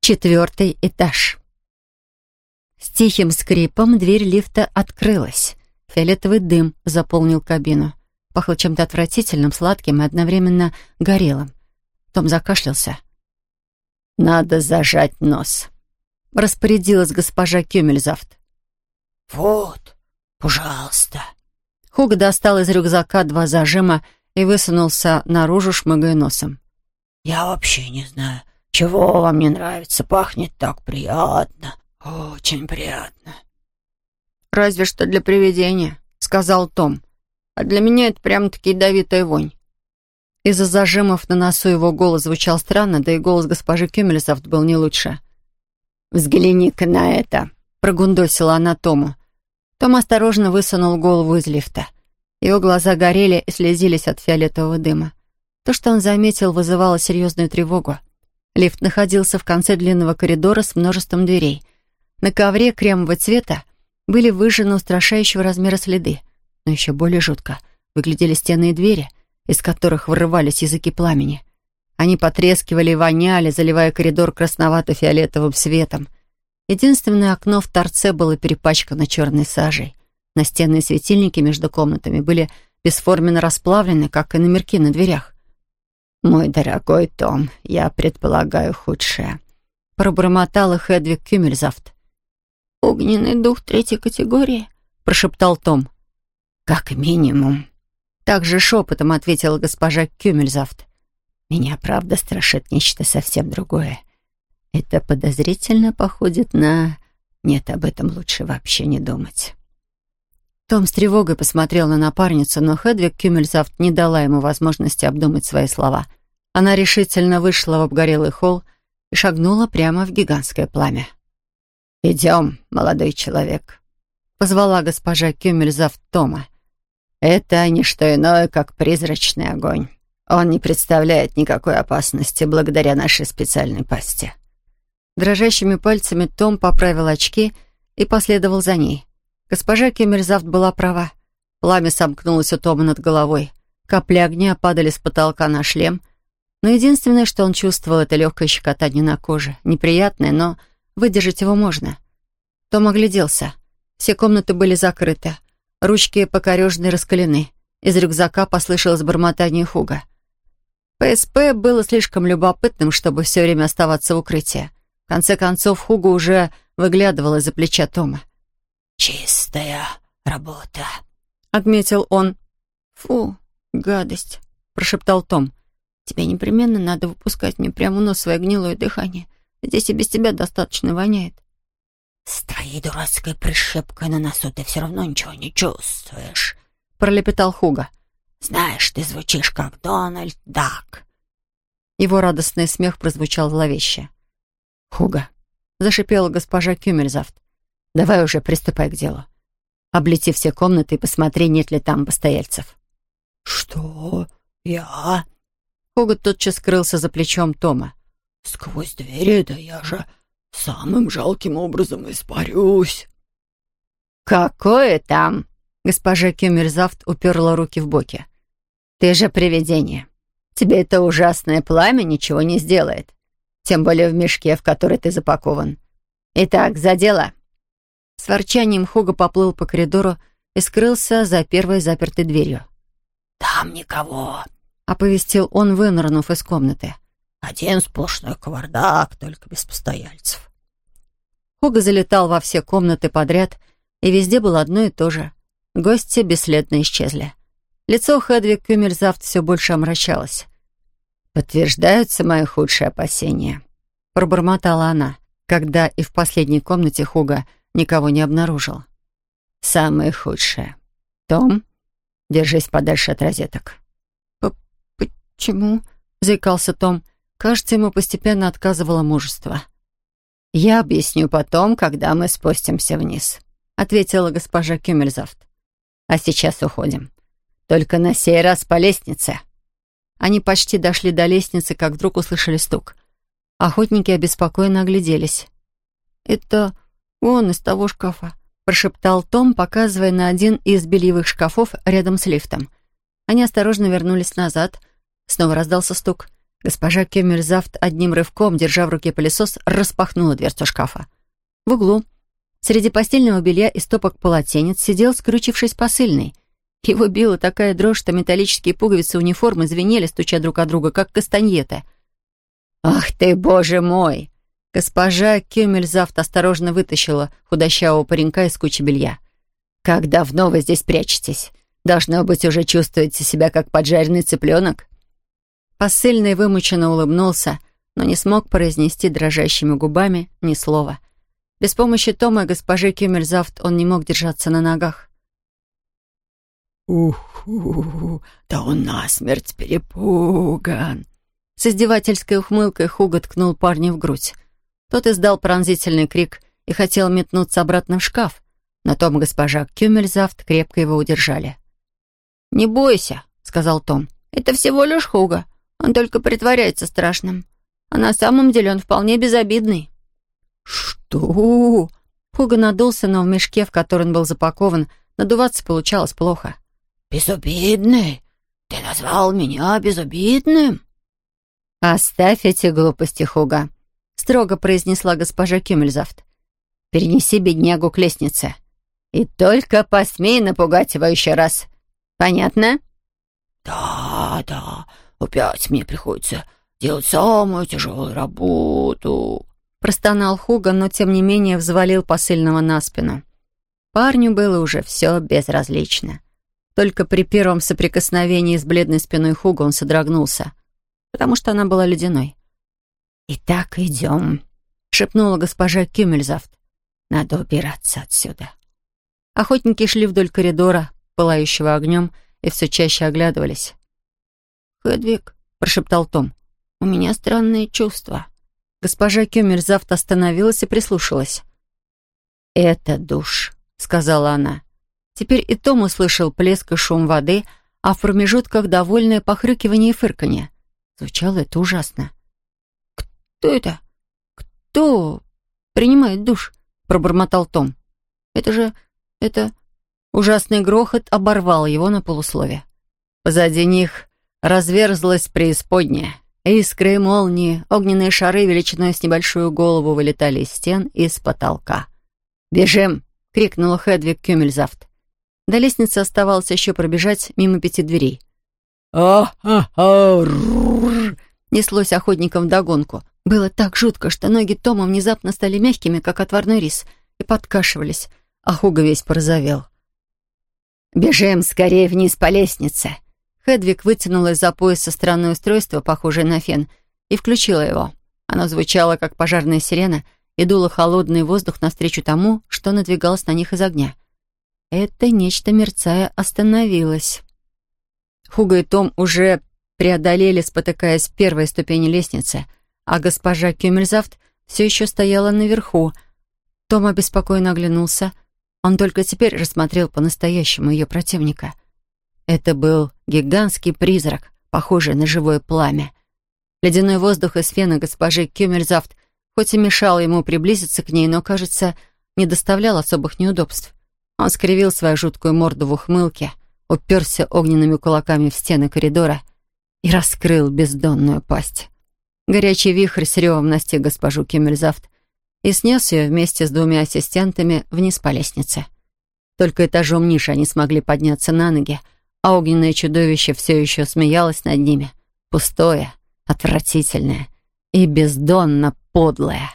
Четвертый этаж. С тихим скрипом дверь лифта открылась. Фиолетовый дым заполнил кабину. Пахло чем-то отвратительным, сладким и одновременно горелым. Том закашлялся. «Надо зажать нос», — распорядилась госпожа Кюмельзавт. «Вот, пожалуйста». Хуг достал из рюкзака два зажима и высунулся наружу, шмыгая носом. «Я вообще не знаю, чего вам не нравится. Пахнет так приятно. Очень приятно». «Разве что для привидения», — сказал Том. «А для меня это прям-таки ядовитая вонь». Из-за зажимов на носу его голос звучал странно, да и голос госпожи Кюмельсофт был не лучше. «Взгляни-ка на это», — прогундосила она Тому. Том осторожно высунул голову из лифта. Его глаза горели и слезились от фиолетового дыма. То, что он заметил, вызывало серьезную тревогу. Лифт находился в конце длинного коридора с множеством дверей. На ковре кремового цвета были выжжены устрашающего размера следы. Но еще более жутко выглядели стены и двери, из которых вырывались языки пламени. Они потрескивали и воняли, заливая коридор красновато-фиолетовым светом. Единственное окно в торце было перепачкано черной сажей. Настенные светильники между комнатами были бесформенно расплавлены, как и номерки на дверях. «Мой дорогой Том, я предполагаю худшее», — пробормотала Хедвиг Кюмельзавт. «Огненный дух третьей категории?» — прошептал Том. «Как минимум». Также шепотом ответила госпожа Кюмельзавт. «Меня, правда, страшит нечто совсем другое. Это подозрительно походит на... Нет, об этом лучше вообще не думать». Том с тревогой посмотрел на напарницу, но Хедвиг Кюмельзавт не дала ему возможности обдумать свои слова. Она решительно вышла в обгорелый холл и шагнула прямо в гигантское пламя. «Идем, молодой человек», — позвала госпожа Кюмельзавт Тома. «Это не что иное, как призрачный огонь. Он не представляет никакой опасности благодаря нашей специальной пасте». Дрожащими пальцами Том поправил очки и последовал за ней. Госпожа Кемерзавт была права. Пламя сомкнулось у Тома над головой. Капли огня падали с потолка на шлем. Но единственное, что он чувствовал, это легкое щекотание на коже. Неприятное, но выдержать его можно. Том огляделся. Все комнаты были закрыты. Ручки покорежены раскалены. Из рюкзака послышалось бормотание Хуга. ПСП было слишком любопытным, чтобы все время оставаться в укрытии. В конце концов, Хуга уже выглядывал из-за плеча Тома. «Чистая работа», — отметил он. «Фу, гадость», — прошептал Том. «Тебе непременно надо выпускать мне прямо в нос свое гнилое дыхание. Здесь и без тебя достаточно воняет». «С твоей дурацкой прищепкой на носу ты все равно ничего не чувствуешь», — пролепетал Хуга. «Знаешь, ты звучишь как Дональд Дак». Его радостный смех прозвучал зловеще. «Хуга», — зашипела госпожа Кюмельзавт. Давай уже приступай к делу. Облети все комнаты и посмотри, нет ли там постояльцев». «Что? Я?» Хогут тотчас скрылся за плечом Тома. «Сквозь двери, да я же самым жалким образом испарюсь». «Какое там?» Госпожа Кюмерзавт уперла руки в боки. «Ты же привидение. Тебе это ужасное пламя ничего не сделает. Тем более в мешке, в который ты запакован. Итак, за дело». С ворчанием Хуга поплыл по коридору и скрылся за первой запертой дверью. «Там никого», — оповестил он, вынырнув из комнаты. «Один сплошной кавардак, только без постояльцев». Хуга залетал во все комнаты подряд, и везде было одно и то же. Гости бесследно исчезли. Лицо Хедвиг Кюмельзавт все больше омрачалось. «Подтверждаются мои худшие опасения», — пробормотала она, когда и в последней комнате Хуга — никого не обнаружил. Самое худшее. Том, держись подальше от розеток. «Почему?» — заикался Том. Кажется, ему постепенно отказывало мужество. «Я объясню потом, когда мы спустимся вниз», — ответила госпожа Кюмельзавт. «А сейчас уходим. Только на сей раз по лестнице». Они почти дошли до лестницы, как вдруг услышали стук. Охотники обеспокоенно огляделись. «Это «Вон из того шкафа», — прошептал Том, показывая на один из бельевых шкафов рядом с лифтом. Они осторожно вернулись назад. Снова раздался стук. Госпожа Кеммельзавт одним рывком, держа в руке пылесос, распахнула дверцу шкафа. В углу, среди постельного белья и стопок полотенец, сидел, скрючившись посыльный. Его била такая дрожь, что металлические пуговицы униформы звенели, стуча друг от друга, как кастаньеты. «Ах ты, боже мой!» Госпожа Кюмельзавт осторожно вытащила худощавого паренька из кучи белья. «Как давно вы здесь прячетесь? Должно быть, уже чувствуете себя как поджаренный цыпленок?» Посыльный вымученно улыбнулся, но не смог произнести дрожащими губами ни слова. Без помощи Тома и госпожи Кюмельзавт он не мог держаться на ногах. ух да он насмерть перепуган!» С издевательской ухмылкой Хуга ткнул парня в грудь. Тот издал пронзительный крик и хотел метнуться обратно в шкаф, но Том и госпожа Кюмельзавт крепко его удержали. «Не бойся», — сказал Том. «Это всего лишь Хуга. Он только притворяется страшным. А на самом деле он вполне безобидный». «Что?» Хуга надулся, но в мешке, в который он был запакован, надуваться получалось плохо. «Безобидный? Ты назвал меня безобидным?» «Оставь эти глупости, Хуга», — строго произнесла госпожа Кюмельзавт. «Перенеси беднягу к лестнице. И только посмей напугать его еще раз. Понятно?» «Да, да, опять мне приходится делать самую тяжелую работу», — простонал Хуга, но тем не менее взвалил посыльного на спину. Парню было уже все безразлично. Только при первом соприкосновении с бледной спиной Хуга он содрогнулся, потому что она была ледяной. «Итак, идем», — шепнула госпожа Кюмельзавт. «Надо убираться отсюда». Охотники шли вдоль коридора, пылающего огнем, и все чаще оглядывались. «Хедвиг», — прошептал Том, — «у меня странные чувства». Госпожа Кюмельзавт остановилась и прислушалась. «Это душ», — сказала она. Теперь и Том услышал плеск и шум воды, а в промежутках довольное похрюкивание и фырканье. Звучало это ужасно. «Кто это? Кто принимает душ?» — пробормотал Том. «Это же... это...» Ужасный грохот оборвал его на полуслове. Позади них разверзлась преисподняя. Искры, молнии, огненные шары величиной с небольшую голову вылетали из стен и с потолка. «Бежим!» — крикнула Хедвиг Кюмельзавт. До лестницы оставалось еще пробежать мимо пяти дверей. «А-а-а!» Неслось охотникам вдогонку. Было так жутко, что ноги Тома внезапно стали мягкими, как отварной рис, и подкашивались, а Хуга весь порозовел. «Бежим скорее вниз по лестнице!» Хедвиг вытянула из-за пояса странное устройство, похожее на фен, и включила его. Оно звучало, как пожарная сирена, и дуло холодный воздух навстречу тому, что надвигалось на них из огня. Это нечто, мерцая, остановилось. Хуга и Том уже преодолели, спотыкаясь первой ступени лестницы, а госпожа Кюмельзавт все еще стояла наверху. Том обеспокоенно оглянулся. Он только теперь рассмотрел по-настоящему ее противника. Это был гигантский призрак, похожий на живое пламя. Ледяной воздух из фена госпожи Кюмельзавт хоть и мешал ему приблизиться к ней, но, кажется, не доставлял особых неудобств. Он скривил свою жуткую морду в ухмылке, уперся огненными кулаками в стены коридора и раскрыл бездонную пасть. Горячий вихрь с ревом настиг госпожу Кюмельзавт и снес ее вместе с двумя ассистентами вниз по лестнице. Только этажом ниже они смогли подняться на ноги, а огненное чудовище все еще смеялось над ними, пустое, отвратительное и бездонно подлое.